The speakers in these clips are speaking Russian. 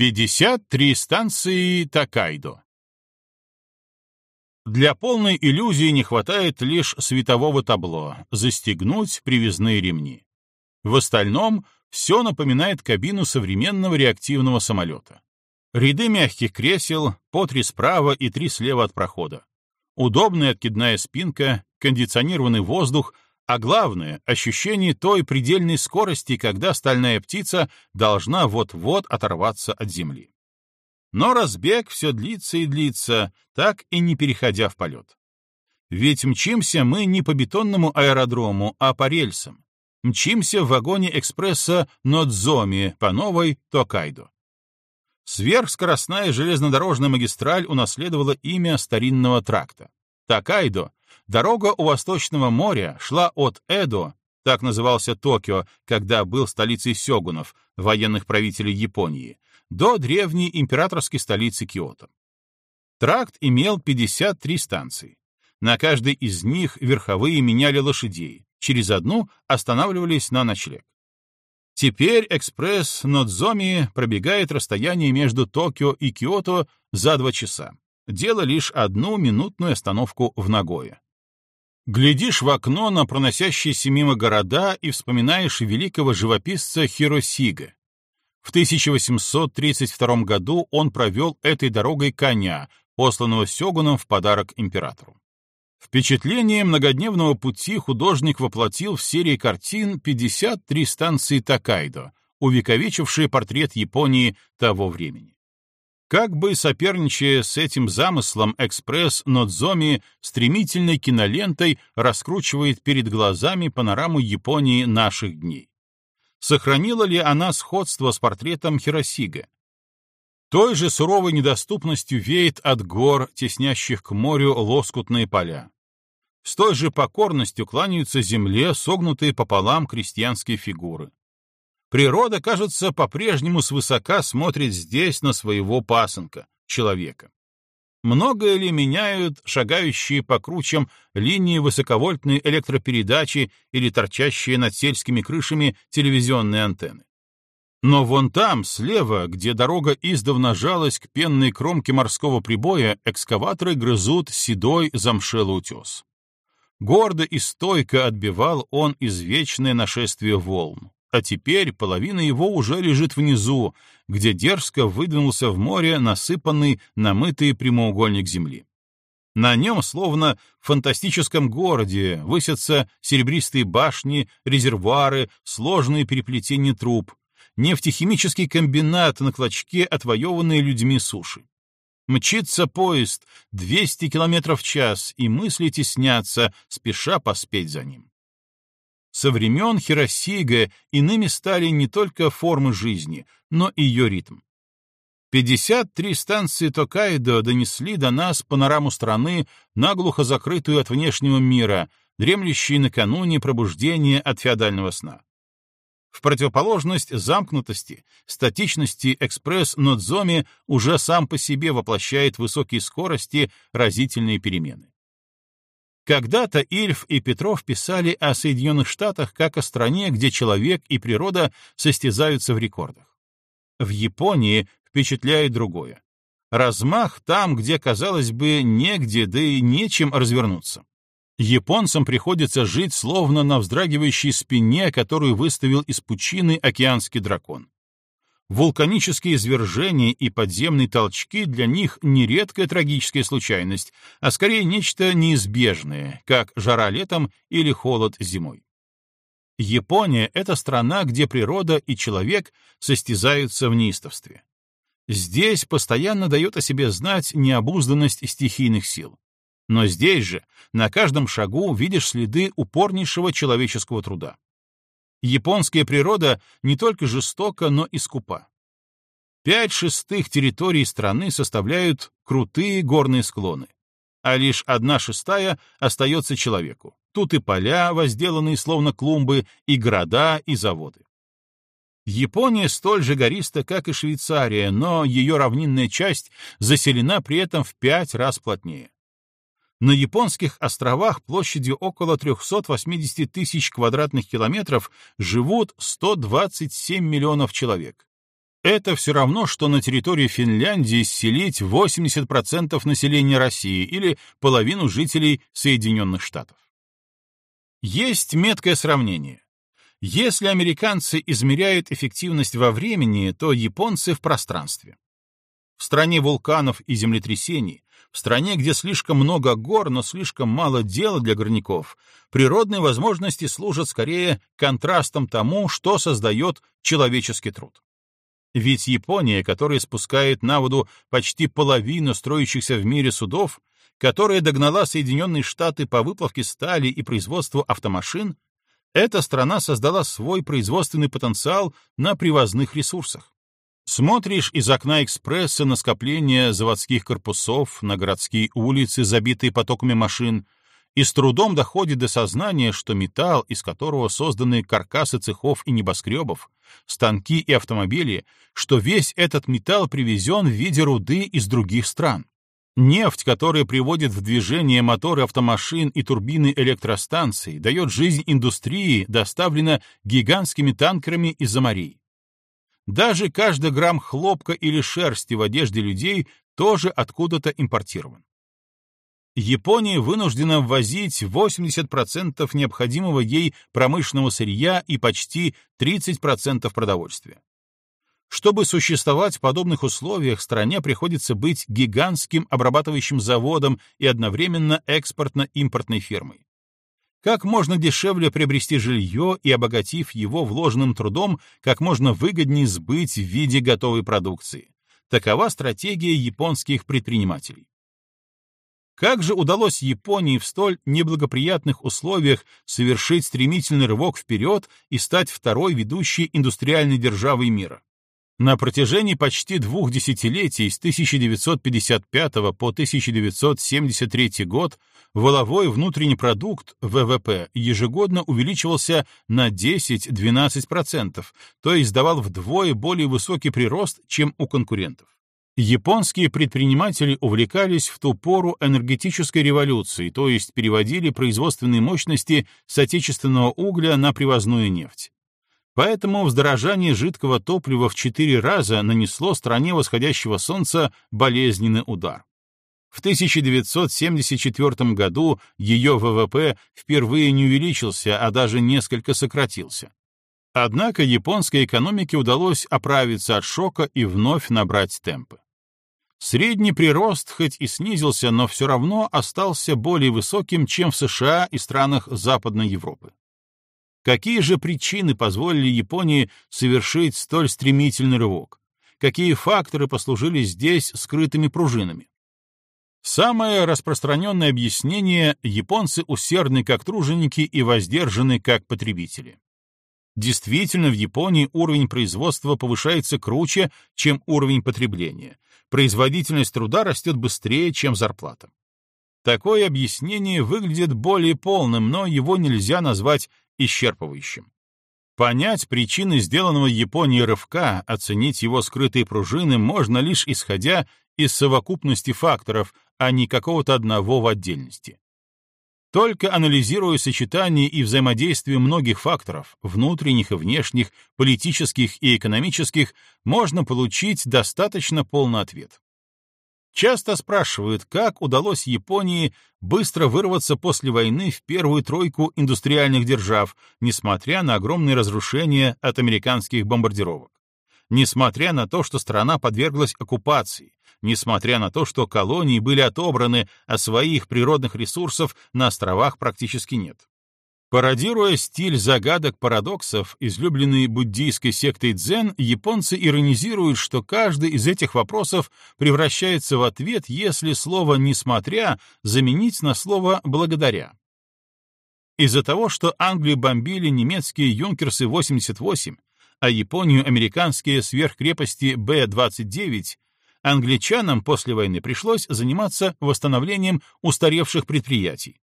53 станции Такайдо. Для полной иллюзии не хватает лишь светового табло, застегнуть привязные ремни. В остальном все напоминает кабину современного реактивного самолета. Ряды мягких кресел, по три справа и три слева от прохода. Удобная откидная спинка, кондиционированный воздух — а главное — ощущение той предельной скорости, когда стальная птица должна вот-вот оторваться от земли. Но разбег все длится и длится, так и не переходя в полет. Ведь мчимся мы не по бетонному аэродрому, а по рельсам. Мчимся в вагоне экспресса Нодзоми по новой Токайдо. Сверхскоростная железнодорожная магистраль унаследовала имя старинного тракта. Токайдо Дорога у Восточного моря шла от Эдо, так назывался Токио, когда был столицей сёгунов, военных правителей Японии, до древней императорской столицы Киото. Тракт имел 53 станции. На каждой из них верховые меняли лошадей, через одну останавливались на ночлег. Теперь экспресс Нодзоми пробегает расстояние между Токио и Киото за два часа. Дело лишь одну минутную остановку в Нагое. Глядишь в окно на проносящиеся мимо города и вспоминаешь великого живописца Хиросига. В 1832 году он провел этой дорогой коня, посланного Сёгуном в подарок императору. Впечатление многодневного пути художник воплотил в серии картин 53 станции Такайдо, увековечившие портрет Японии того времени. Как бы соперничая с этим замыслом, экспресс Нодзоми стремительной кинолентой раскручивает перед глазами панораму Японии наших дней. Сохранила ли она сходство с портретом Хиросига? Той же суровой недоступностью веет от гор, теснящих к морю лоскутные поля. С той же покорностью кланяются земле согнутые пополам крестьянские фигуры. Природа, кажется, по-прежнему свысока смотрит здесь на своего пасынка, человека. Многое ли меняют шагающие по кручам линии высоковольтной электропередачи или торчащие над сельскими крышами телевизионные антенны? Но вон там, слева, где дорога издавна жалась к пенной кромке морского прибоя, экскаваторы грызут седой замшелый утес. Гордо и стойко отбивал он извечное нашествие волн а теперь половина его уже лежит внизу, где дерзко выдвинулся в море насыпанный, намытый прямоугольник земли. На нем, словно в фантастическом городе, высятся серебристые башни, резервуары, сложные переплетения труб, нефтехимический комбинат на клочке, отвоеванные людьми суши. Мчится поезд 200 километров в час, и мысли теснятся, спеша поспеть за ним. Со времен Хиросига иными стали не только формы жизни, но и ее ритм. 53 станции Токайдо донесли до нас панораму страны, наглухо закрытую от внешнего мира, дремлющей накануне пробуждения от феодального сна. В противоположность замкнутости, статичности экспресс Нодзоми уже сам по себе воплощает высокие скорости, разительные перемены. Когда-то Ильф и Петров писали о Соединенных Штатах как о стране, где человек и природа состязаются в рекордах. В Японии впечатляет другое. Размах там, где, казалось бы, негде, да и нечем развернуться. Японцам приходится жить словно на вздрагивающей спине, которую выставил из пучины океанский дракон. Вулканические извержения и подземные толчки для них не редкая трагическая случайность, а скорее нечто неизбежное, как жара летом или холод зимой. Япония — это страна, где природа и человек состязаются в неистовстве. Здесь постоянно дает о себе знать необузданность стихийных сил. Но здесь же, на каждом шагу, видишь следы упорнейшего человеческого труда. Японская природа не только жестока, но и скупа. Пять шестых территорий страны составляют крутые горные склоны, а лишь одна шестая остается человеку. Тут и поля, возделанные словно клумбы, и города, и заводы. Япония столь же гориста, как и Швейцария, но ее равнинная часть заселена при этом в пять раз плотнее. На японских островах площадью около 380 тысяч квадратных километров живут 127 миллионов человек. Это все равно, что на территории Финляндии селить 80% населения России или половину жителей Соединенных Штатов. Есть меткое сравнение. Если американцы измеряют эффективность во времени, то японцы в пространстве. В стране вулканов и землетрясений, в стране, где слишком много гор, но слишком мало дела для горняков, природные возможности служат скорее контрастом тому, что создает человеческий труд. Ведь Япония, которая спускает на воду почти половину строящихся в мире судов, которая догнала Соединенные Штаты по выплавке стали и производству автомашин, эта страна создала свой производственный потенциал на привозных ресурсах. Смотришь из окна экспресса на скопление заводских корпусов, на городские улицы, забитые потоками машин, и с трудом доходит до сознания, что металл, из которого созданы каркасы цехов и небоскребов, станки и автомобили, что весь этот металл привезен в виде руды из других стран. Нефть, которая приводит в движение моторы автомашин и турбины электростанций, дает жизнь индустрии, доставлена гигантскими танкерами из-за морей. Даже каждый грамм хлопка или шерсти в одежде людей тоже откуда-то импортирован. Япония вынуждена ввозить 80% необходимого ей промышленного сырья и почти 30% продовольствия. Чтобы существовать в подобных условиях, стране приходится быть гигантским обрабатывающим заводом и одновременно экспортно-импортной фирмой. Как можно дешевле приобрести жилье и, обогатив его вложенным трудом, как можно выгоднее сбыть в виде готовой продукции. Такова стратегия японских предпринимателей. Как же удалось Японии в столь неблагоприятных условиях совершить стремительный рывок вперед и стать второй ведущей индустриальной державой мира? На протяжении почти двух десятилетий с 1955 по 1973 год воловой внутренний продукт ВВП ежегодно увеличивался на 10-12%, то есть давал вдвое более высокий прирост, чем у конкурентов. Японские предприниматели увлекались в ту пору энергетической революцией, то есть переводили производственные мощности с отечественного угля на привозную нефть. Поэтому вздорожание жидкого топлива в четыре раза нанесло стране восходящего солнца болезненный удар. В 1974 году ее ВВП впервые не увеличился, а даже несколько сократился. Однако японской экономике удалось оправиться от шока и вновь набрать темпы. Средний прирост хоть и снизился, но все равно остался более высоким, чем в США и странах Западной Европы. Какие же причины позволили Японии совершить столь стремительный рывок? Какие факторы послужили здесь скрытыми пружинами? Самое распространенное объяснение — японцы усердны как труженики и воздержаны как потребители. Действительно, в Японии уровень производства повышается круче, чем уровень потребления. Производительность труда растет быстрее, чем зарплата. Такое объяснение выглядит более полным, но его нельзя назвать исчерпывающим. Понять причины сделанного Японией рывка, оценить его скрытые пружины можно лишь исходя из совокупности факторов, а не какого-то одного в отдельности. Только анализируя сочетание и взаимодействие многих факторов, внутренних и внешних, политических и экономических, можно получить достаточно полный ответ. Часто спрашивают, как удалось Японии быстро вырваться после войны в первую тройку индустриальных держав, несмотря на огромные разрушения от американских бомбардировок несмотря на то, что страна подверглась оккупации, несмотря на то, что колонии были отобраны, а своих природных ресурсов на островах практически нет. Пародируя стиль загадок-парадоксов, излюбленный буддийской сектой дзен, японцы иронизируют, что каждый из этих вопросов превращается в ответ, если слово «несмотря» заменить на слово «благодаря». Из-за того, что Англию бомбили немецкие «Юнкерсы-88», а Японию американские сверхкрепости Б-29, англичанам после войны пришлось заниматься восстановлением устаревших предприятий.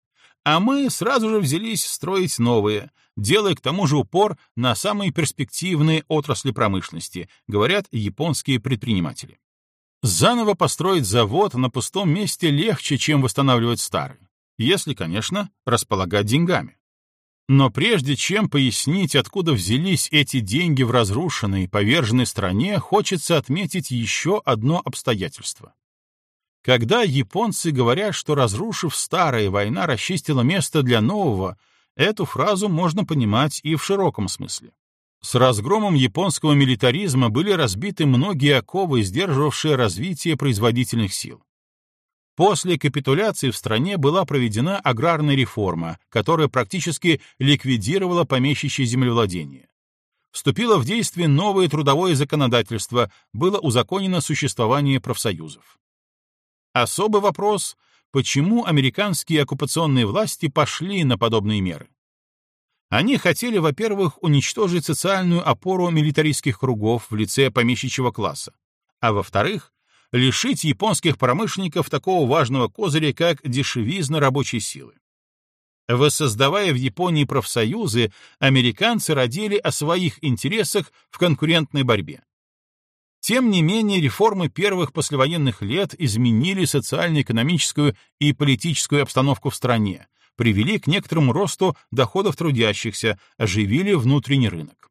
А мы сразу же взялись строить новые, делая к тому же упор на самые перспективные отрасли промышленности, говорят японские предприниматели. Заново построить завод на пустом месте легче, чем восстанавливать старый, если, конечно, располагать деньгами. Но прежде чем пояснить, откуда взялись эти деньги в разрушенной, поверженной стране, хочется отметить еще одно обстоятельство. Когда японцы говорят, что разрушив старое, война расчистила место для нового, эту фразу можно понимать и в широком смысле. С разгромом японского милитаризма были разбиты многие оковы, сдерживавшие развитие производительных сил. После капитуляции в стране была проведена аграрная реформа, которая практически ликвидировала помещичье землевладение. Вступило в действие новое трудовое законодательство, было узаконено существование профсоюзов. Особый вопрос — почему американские оккупационные власти пошли на подобные меры? Они хотели, во-первых, уничтожить социальную опору милитаристских кругов в лице помещичьего класса, а во-вторых, лишить японских промышленников такого важного козыря, как дешевизна рабочей силы. Воссоздавая в Японии профсоюзы, американцы родили о своих интересах в конкурентной борьбе. Тем не менее, реформы первых послевоенных лет изменили социально-экономическую и политическую обстановку в стране, привели к некоторому росту доходов трудящихся, оживили внутренний рынок.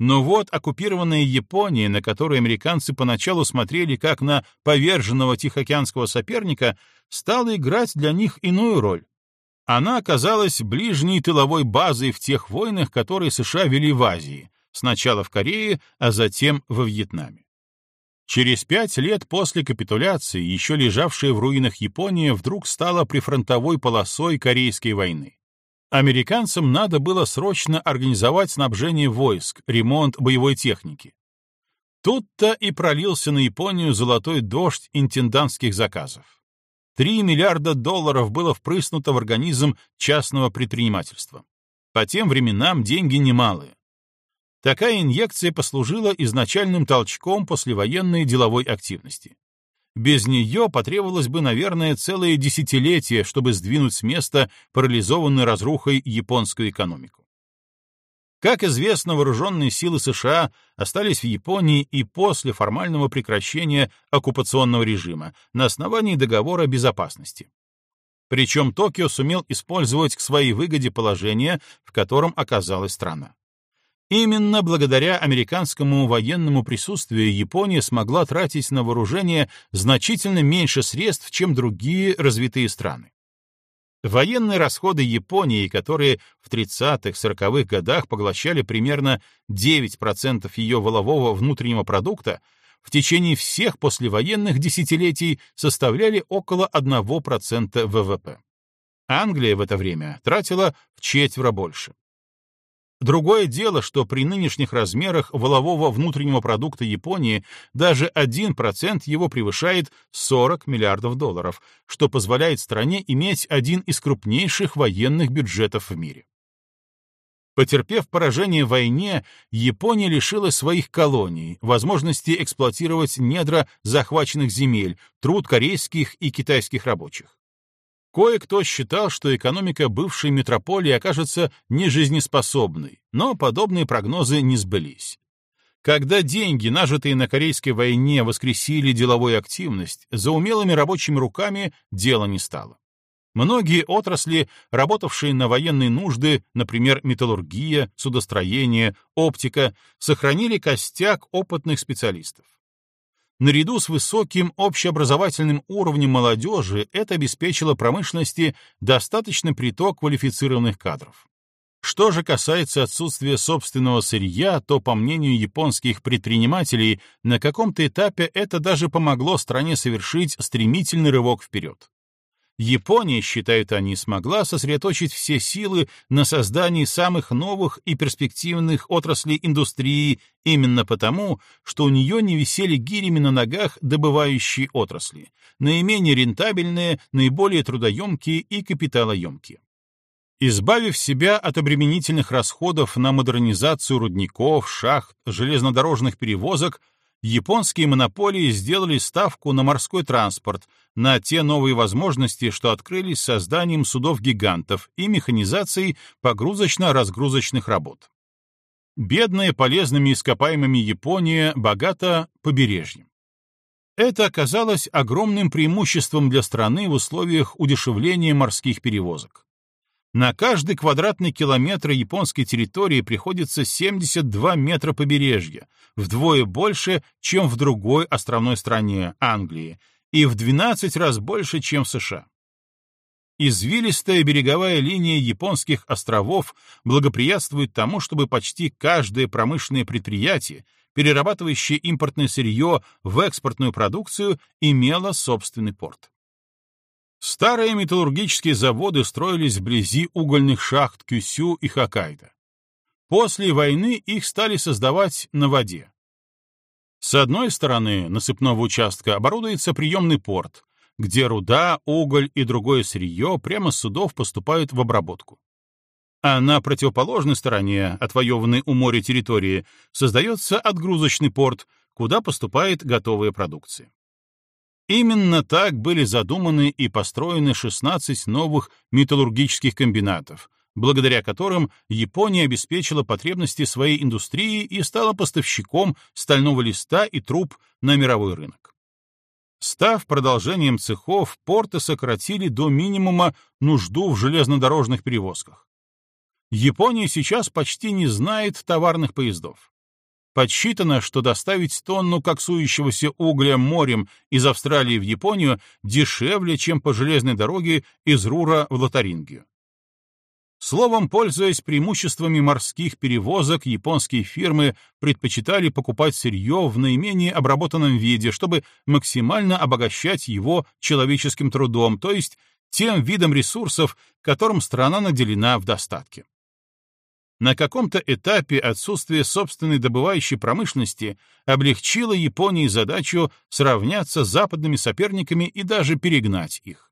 Но вот оккупированная Япония, на которую американцы поначалу смотрели как на поверженного тихоокеанского соперника, стала играть для них иную роль. Она оказалась ближней тыловой базой в тех войнах, которые США вели в Азии, сначала в Корее, а затем во Вьетнаме. Через пять лет после капитуляции еще лежавшая в руинах Япония вдруг стала прифронтовой полосой Корейской войны. Американцам надо было срочно организовать снабжение войск, ремонт боевой техники. Тут-то и пролился на Японию золотой дождь интендантских заказов. Три миллиарда долларов было впрыснуто в организм частного предпринимательства. По тем временам деньги немалые. Такая инъекция послужила изначальным толчком послевоенной деловой активности. Без нее потребовалось бы, наверное, целое десятилетие, чтобы сдвинуть с места парализованную разрухой японскую экономику. Как известно, вооруженные силы США остались в Японии и после формального прекращения оккупационного режима на основании договора безопасности. Причем Токио сумел использовать к своей выгоде положение, в котором оказалась страна. Именно благодаря американскому военному присутствию Япония смогла тратить на вооружение значительно меньше средств, чем другие развитые страны. Военные расходы Японии, которые в 30-40-х годах поглощали примерно 9% ее волового внутреннего продукта, в течение всех послевоенных десятилетий составляли около 1% ВВП. Англия в это время тратила в четверо больше. Другое дело, что при нынешних размерах волового внутреннего продукта Японии даже 1% его превышает 40 миллиардов долларов, что позволяет стране иметь один из крупнейших военных бюджетов в мире. Потерпев поражение в войне, Япония лишилась своих колоний, возможности эксплуатировать недра захваченных земель, труд корейских и китайских рабочих. Кое-кто считал, что экономика бывшей метрополии окажется нежизнеспособной, но подобные прогнозы не сбылись. Когда деньги, нажитые на Корейской войне, воскресили деловую активность, за умелыми рабочими руками дело не стало. Многие отрасли, работавшие на военные нужды, например, металлургия, судостроение, оптика, сохранили костяк опытных специалистов. Наряду с высоким общеобразовательным уровнем молодежи это обеспечило промышленности достаточный приток квалифицированных кадров. Что же касается отсутствия собственного сырья, то, по мнению японских предпринимателей, на каком-то этапе это даже помогло стране совершить стремительный рывок вперед. Япония, считают они, смогла сосредоточить все силы на создании самых новых и перспективных отраслей индустрии именно потому, что у нее не висели гирями на ногах добывающие отрасли, наименее рентабельные, наиболее трудоемкие и капиталоемкие. Избавив себя от обременительных расходов на модернизацию рудников, шахт, железнодорожных перевозок, японские монополии сделали ставку на морской транспорт, на те новые возможности, что открылись созданием судов-гигантов и механизацией погрузочно-разгрузочных работ. Бедная полезными ископаемыми Япония богата побережьем. Это оказалось огромным преимуществом для страны в условиях удешевления морских перевозок. На каждый квадратный километр японской территории приходится 72 метра побережья, вдвое больше, чем в другой островной стране, Англии, и в 12 раз больше, чем в США. Извилистая береговая линия японских островов благоприятствует тому, чтобы почти каждое промышленное предприятие, перерабатывающее импортное сырье в экспортную продукцию, имело собственный порт. Старые металлургические заводы строились вблизи угольных шахт Кюсю и Хоккайдо. После войны их стали создавать на воде. С одной стороны насыпного участка оборудуется приемный порт, где руда, уголь и другое сырье прямо с судов поступают в обработку. А на противоположной стороне, отвоеванной у моря территории, создается отгрузочный порт, куда поступает готовая продукция. Именно так были задуманы и построены 16 новых металлургических комбинатов, благодаря которым Япония обеспечила потребности своей индустрии и стала поставщиком стального листа и труб на мировой рынок. Став продолжением цехов, порты сократили до минимума нужду в железнодорожных перевозках. Япония сейчас почти не знает товарных поездов. Подсчитано, что доставить тонну коксующегося угля морем из Австралии в Японию дешевле, чем по железной дороге из Рура в Лотарингию. Словом, пользуясь преимуществами морских перевозок, японские фирмы предпочитали покупать сырье в наименее обработанном виде, чтобы максимально обогащать его человеческим трудом, то есть тем видом ресурсов, которым страна наделена в достатке. На каком-то этапе отсутствие собственной добывающей промышленности облегчило Японии задачу сравняться с западными соперниками и даже перегнать их.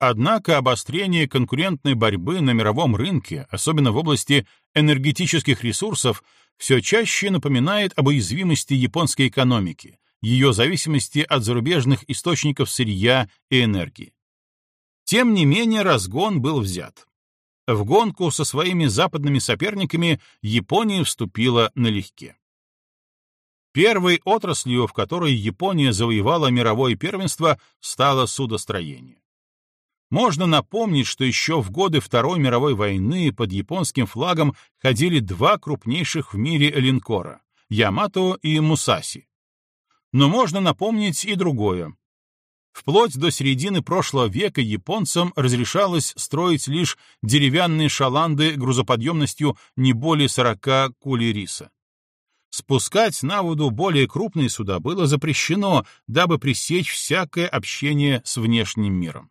Однако обострение конкурентной борьбы на мировом рынке, особенно в области энергетических ресурсов, все чаще напоминает об уязвимости японской экономики, ее зависимости от зарубежных источников сырья и энергии. Тем не менее разгон был взят. В гонку со своими западными соперниками Япония вступила налегке. Первой отраслью, в которой Япония завоевала мировое первенство, стало судостроение. Можно напомнить, что еще в годы Второй мировой войны под японским флагом ходили два крупнейших в мире линкора — Ямато и Мусаси. Но можно напомнить и другое. Вплоть до середины прошлого века японцам разрешалось строить лишь деревянные шаланды грузоподъемностью не более 40 кули риса. Спускать на воду более крупные суда было запрещено, дабы пресечь всякое общение с внешним миром.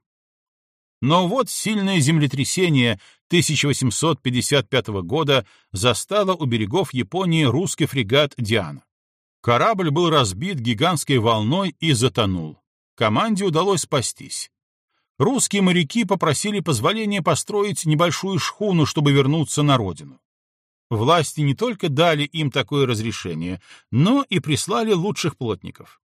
Но вот сильное землетрясение 1855 года застало у берегов Японии русский фрегат «Диана». Корабль был разбит гигантской волной и затонул. Команде удалось спастись. Русские моряки попросили позволения построить небольшую шхуну, чтобы вернуться на родину. Власти не только дали им такое разрешение, но и прислали лучших плотников.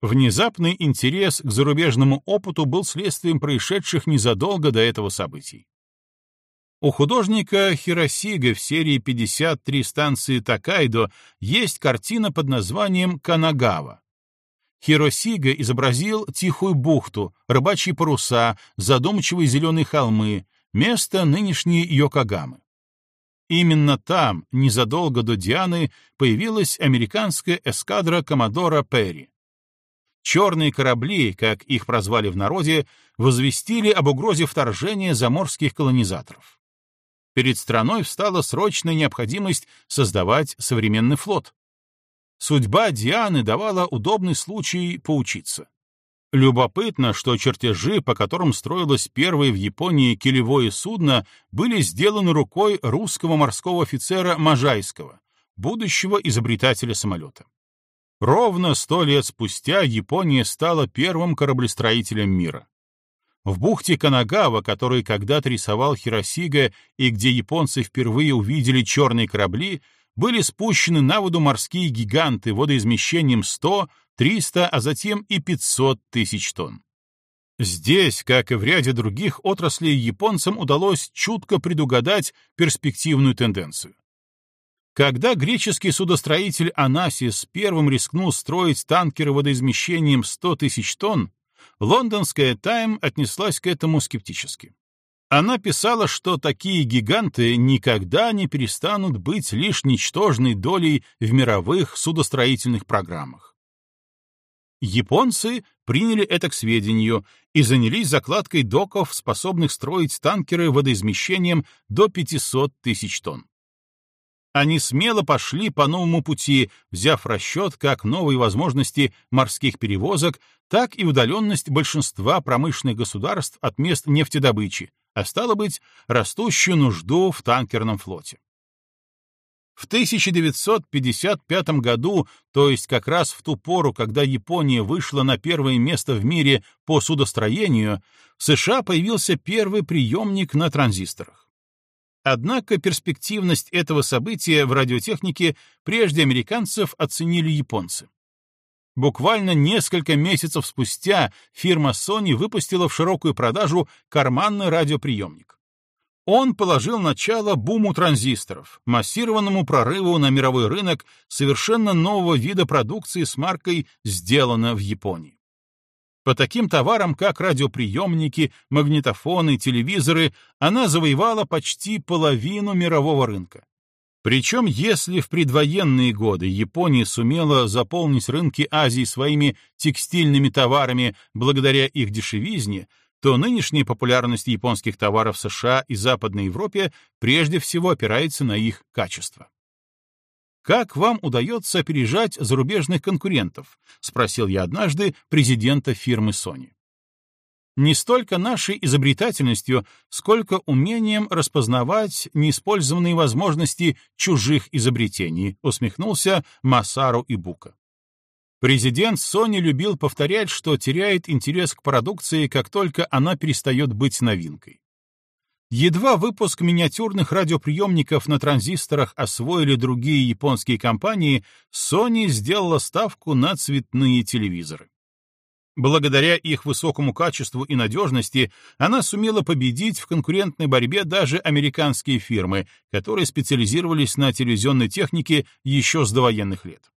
Внезапный интерес к зарубежному опыту был следствием происшедших незадолго до этого событий. У художника Хиросига в серии 53 станции Такайдо есть картина под названием «Канагава». Хиросига изобразил тихую бухту, рыбачьи паруса, задумчивые зеленые холмы, место нынешней Йокогамы. Именно там, незадолго до Дианы, появилась американская эскадра Коммодора Перри. Черные корабли, как их прозвали в народе, возвестили об угрозе вторжения заморских колонизаторов. Перед страной встала срочная необходимость создавать современный флот. Судьба Дианы давала удобный случай поучиться. Любопытно, что чертежи, по которым строилось первое в Японии килевое судно, были сделаны рукой русского морского офицера Можайского, будущего изобретателя самолета. Ровно сто лет спустя Япония стала первым кораблестроителем мира. В бухте Канагава, который когда-то рисовал Хиросига и где японцы впервые увидели черные корабли, были спущены на воду морские гиганты водоизмещением 100, 300, а затем и 500 тысяч тонн. Здесь, как и в ряде других отраслей, японцам удалось чутко предугадать перспективную тенденцию. Когда греческий судостроитель Анасис первым рискнул строить танкеры водоизмещением 100 тысяч тонн, лондонская «Тайм» отнеслась к этому скептически. Она писала, что такие гиганты никогда не перестанут быть лишь ничтожной долей в мировых судостроительных программах. Японцы приняли это к сведению и занялись закладкой доков, способных строить танкеры водоизмещением до 500 тысяч тонн. Они смело пошли по новому пути, взяв расчет как новые возможности морских перевозок, так и удаленность большинства промышленных государств от мест нефтедобычи, а стало быть, растущую нужду в танкерном флоте. В 1955 году, то есть как раз в ту пору, когда Япония вышла на первое место в мире по судостроению, в США появился первый приемник на транзисторах. Однако перспективность этого события в радиотехнике прежде американцев оценили японцы. Буквально несколько месяцев спустя фирма Sony выпустила в широкую продажу карманный радиоприемник. Он положил начало буму транзисторов, массированному прорыву на мировой рынок совершенно нового вида продукции с маркой «Сделано в Японии». По таким товарам, как радиоприемники, магнитофоны, телевизоры, она завоевала почти половину мирового рынка. Причем, если в предвоенные годы Япония сумела заполнить рынки Азии своими текстильными товарами благодаря их дешевизне, то нынешняя популярность японских товаров в США и Западной Европе прежде всего опирается на их качество. «Как вам удается опережать зарубежных конкурентов?» — спросил я однажды президента фирмы Sony не столько нашей изобретательностью, сколько умением распознавать неиспользованные возможности чужих изобретений, усмехнулся Масару Ибука. Президент Sony любил повторять, что теряет интерес к продукции, как только она перестает быть новинкой. Едва выпуск миниатюрных радиоприемников на транзисторах освоили другие японские компании, Sony сделала ставку на цветные телевизоры. Благодаря их высокому качеству и надежности она сумела победить в конкурентной борьбе даже американские фирмы, которые специализировались на телевизионной технике еще с довоенных лет.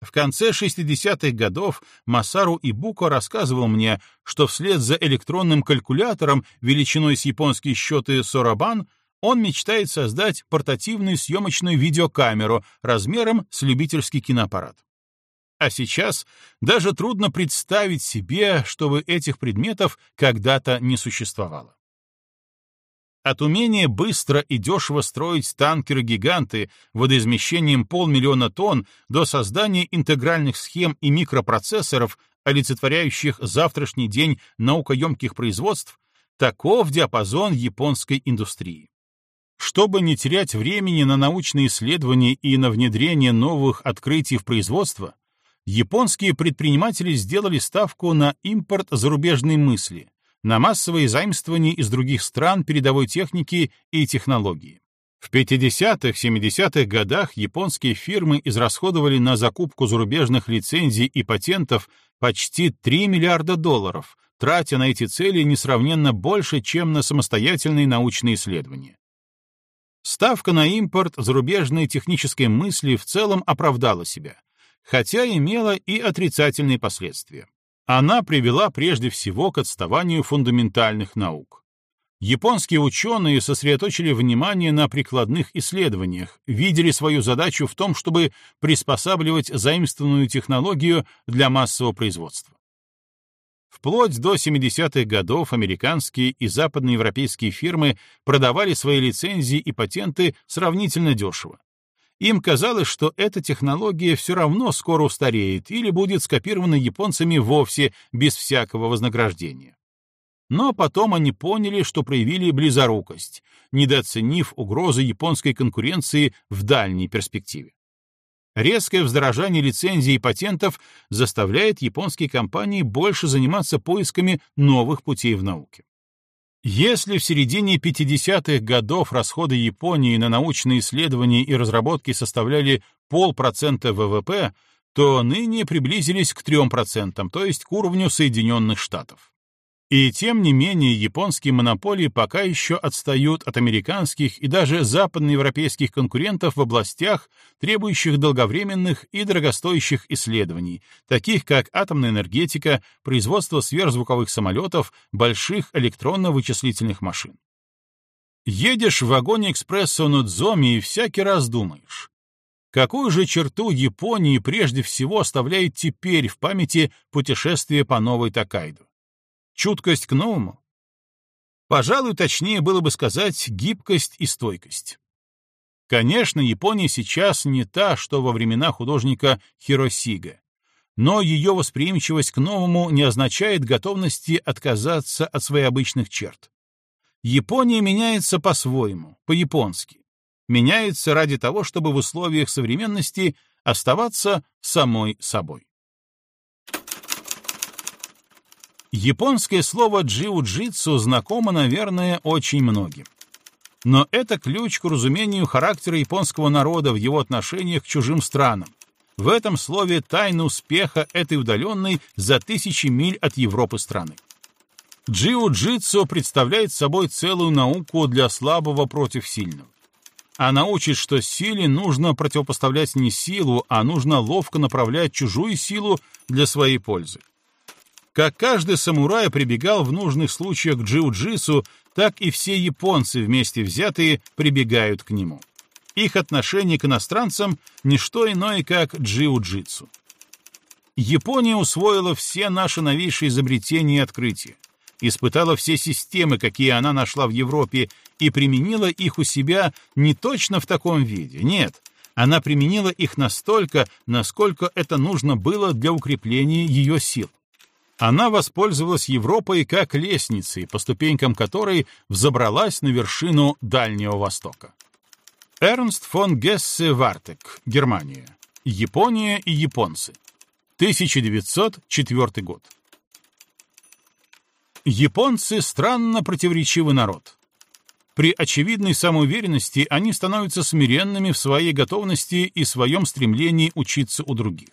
В конце 60-х годов Масару Ибуко рассказывал мне, что вслед за электронным калькулятором величиной с японские счеты Сорабан он мечтает создать портативную съемочную видеокамеру размером с любительский киноаппарат. А сейчас даже трудно представить себе, чтобы этих предметов когда-то не существовало. От умения быстро и дешево строить танкеры-гиганты водоизмещением полмиллиона тонн до создания интегральных схем и микропроцессоров, олицетворяющих завтрашний день наукоемких производств, таков диапазон японской индустрии. Чтобы не терять времени на научные исследования и на внедрение новых открытий в производство, японские предприниматели сделали ставку на импорт зарубежной мысли, на массовые заимствования из других стран передовой техники и технологии. В 50-х, 70-х годах японские фирмы израсходовали на закупку зарубежных лицензий и патентов почти 3 миллиарда долларов, тратя на эти цели несравненно больше, чем на самостоятельные научные исследования. Ставка на импорт зарубежной технической мысли в целом оправдала себя, хотя имела и отрицательные последствия. Она привела прежде всего к отставанию фундаментальных наук. Японские ученые сосредоточили внимание на прикладных исследованиях, видели свою задачу в том, чтобы приспосабливать заимствованную технологию для массового производства. Вплоть до 70-х годов американские и западноевропейские фирмы продавали свои лицензии и патенты сравнительно дешево, им казалось, что эта технология все равно скоро устареет или будет скопирована японцами вовсе без всякого вознаграждения. Но потом они поняли, что проявили близорукость, недооценив угрозы японской конкуренции в дальней перспективе. Резкое вздорожание лицензий и патентов заставляет японские компании больше заниматься поисками новых путей в науке. Если в середине 50-х годов расходы Японии на научные исследования и разработки составляли полпроцента ВВП, то ныне приблизились к 3%, то есть к уровню Соединенных Штатов. И тем не менее японские монополии пока еще отстают от американских и даже западноевропейских конкурентов в областях, требующих долговременных и дорогостоящих исследований, таких как атомная энергетика, производство сверхзвуковых самолетов, больших электронно-вычислительных машин. Едешь в вагоне экспресса Нудзоми и всякий раз думаешь, какую же черту Японии прежде всего оставляет теперь в памяти путешествие по новой Такайду? Чуткость к новому? Пожалуй, точнее было бы сказать гибкость и стойкость. Конечно, Япония сейчас не та, что во времена художника Хиросига, но ее восприимчивость к новому не означает готовности отказаться от своих обычных черт. Япония меняется по-своему, по-японски. Меняется ради того, чтобы в условиях современности оставаться самой собой. Японское слово «джиу-джитсу» знакомо, наверное, очень многим. Но это ключ к разумению характера японского народа в его отношениях к чужим странам. В этом слове тайна успеха этой удаленной за тысячи миль от Европы страны. Джиу-джитсу представляет собой целую науку для слабого против сильного. Она учит, что силе нужно противопоставлять не силу, а нужно ловко направлять чужую силу для своей пользы. Как каждый самурай прибегал в нужных случаях к джиу-джитсу, так и все японцы вместе взятые прибегают к нему. Их отношение к иностранцам — не что иное, как джиу-джитсу. Япония усвоила все наши новейшие изобретения и открытия, испытала все системы, какие она нашла в Европе, и применила их у себя не точно в таком виде, нет, она применила их настолько, насколько это нужно было для укрепления ее сил. Она воспользовалась Европой как лестницей, по ступенькам которой взобралась на вершину Дальнего Востока. Эрнст фон Гессе Вартек, Германия. Япония и японцы. 1904 год. Японцы странно противоречивый народ. При очевидной самоуверенности они становятся смиренными в своей готовности и своем стремлении учиться у других.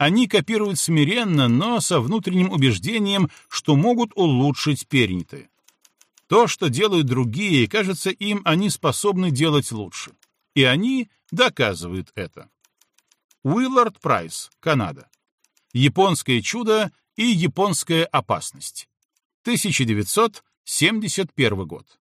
Они копируют смиренно, но со внутренним убеждением, что могут улучшить перенятое. То, что делают другие, кажется им, они способны делать лучше. И они доказывают это. Уиллард Прайс, Канада. Японское чудо и японская опасность. 1971 год.